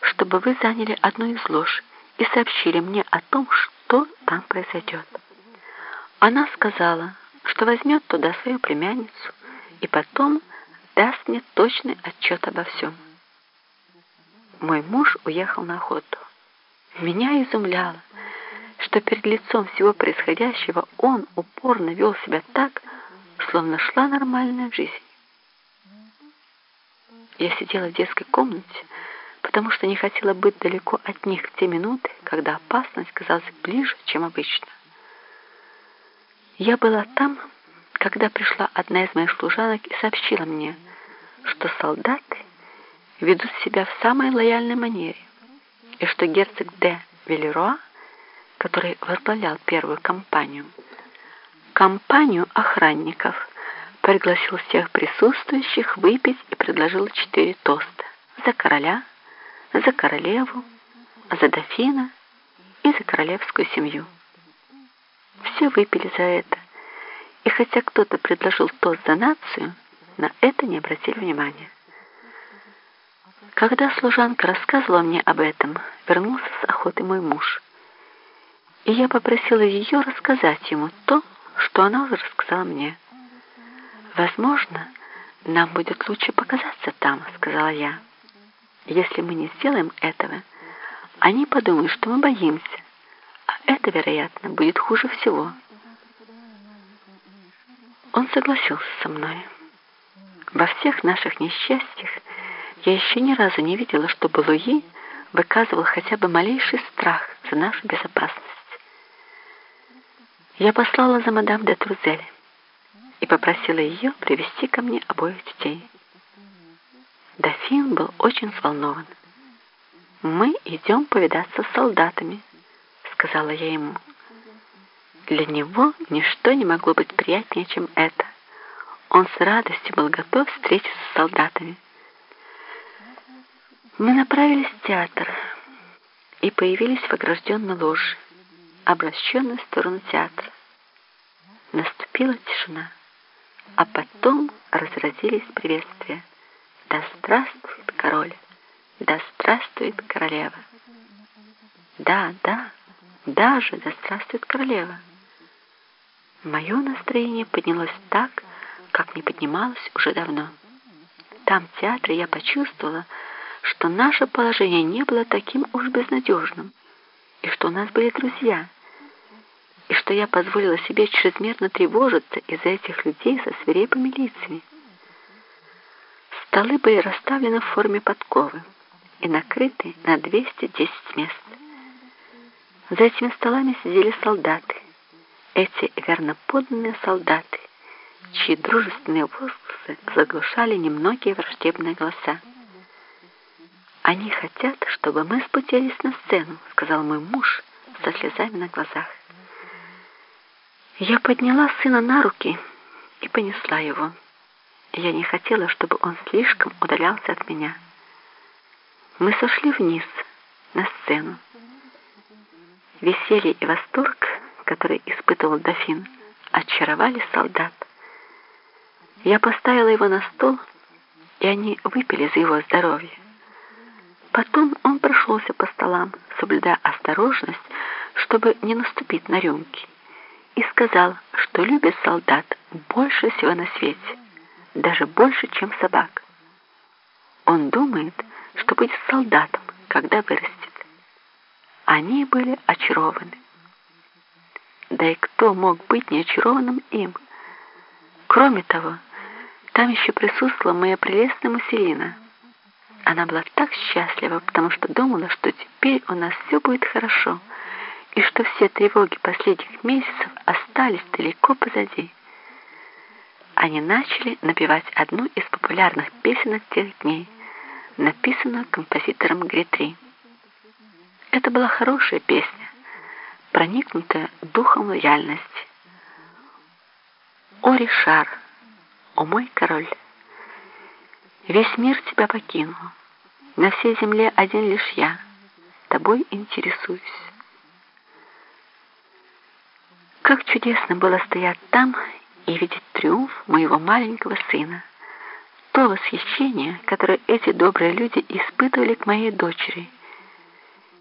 чтобы вы заняли одну из лож и сообщили мне о том, что там произойдет. Она сказала, что возьмет туда свою племянницу и потом даст мне точный отчет обо всем. Мой муж уехал на охоту. Меня изумляло, что перед лицом всего происходящего он упорно вел себя так, словно шла нормальная жизнь. Я сидела в детской комнате, потому что не хотела быть далеко от них в те минуты, когда опасность казалась ближе, чем обычно. Я была там, когда пришла одна из моих служанок и сообщила мне, что солдаты ведут себя в самой лояльной манере, и что герцог де Велеруа, который возглавлял первую кампанию, компанию охранников, пригласил всех присутствующих выпить и предложил четыре тоста за короля, за королеву, за дофина и за королевскую семью. Все выпили за это, и хотя кто-то предложил тост за нацию, на это не обратили внимания. Когда служанка рассказывала мне об этом, вернулся с охоты мой муж, и я попросила ее рассказать ему то, что она уже рассказала мне. «Возможно, нам будет лучше показаться там», — сказала я. «Если мы не сделаем этого, они подумают, что мы боимся, а это, вероятно, будет хуже всего». Он согласился со мной. Во всех наших несчастьях я еще ни разу не видела, чтобы Луи выказывал хотя бы малейший страх за нашу безопасность. Я послала за мадам де Трузель и попросила ее привести ко мне обоих детей. Дофин был очень взволнован. «Мы идем повидаться с солдатами», — сказала я ему. Для него ничто не могло быть приятнее, чем это. Он с радостью был готов встретиться с солдатами. Мы направились в театр и появились в огражденной ложе, обращенной в сторону театра. Наступила тишина, а потом разразились приветствия. «Да здравствует король! Да здравствует королева!» «Да, да, даже да здравствует королева!» Мое настроение поднялось так, как не поднималось уже давно. Там, в театре, я почувствовала, что наше положение не было таким уж безнадежным, и что у нас были друзья, и что я позволила себе чрезмерно тревожиться из-за этих людей со свирепыми лицами. Столы были расставлены в форме подковы и накрыты на 210 мест. За этими столами сидели солдаты, эти верноподданные солдаты, чьи дружественные возгласы заглушали немногие враждебные голоса. «Они хотят, чтобы мы спустились на сцену», — сказал мой муж со слезами на глазах. Я подняла сына на руки и понесла его. Я не хотела, чтобы он слишком удалялся от меня. Мы сошли вниз, на сцену. Веселье и восторг который испытывал дофин, очаровали солдат. Я поставила его на стол, и они выпили за его здоровье. Потом он прошелся по столам, соблюдая осторожность, чтобы не наступить на рюмки, и сказал, что любит солдат больше всего на свете, даже больше, чем собак. Он думает, что будет солдатом, когда вырастет. Они были очарованы. Да и кто мог быть не очарованным им? Кроме того, там еще присутствовала моя прелестная Муселина. Она была так счастлива, потому что думала, что теперь у нас все будет хорошо, и что все тревоги последних месяцев остались далеко позади. Они начали напевать одну из популярных песенок тех дней, написанную композитором Гретри. Это была хорошая песня, проникнутая духом лояльности. «О, Ришар, о мой король, весь мир тебя покинул, на всей земле один лишь я, тобой интересуюсь». Как чудесно было стоять там и видеть триумф моего маленького сына, то восхищение, которое эти добрые люди испытывали к моей дочери –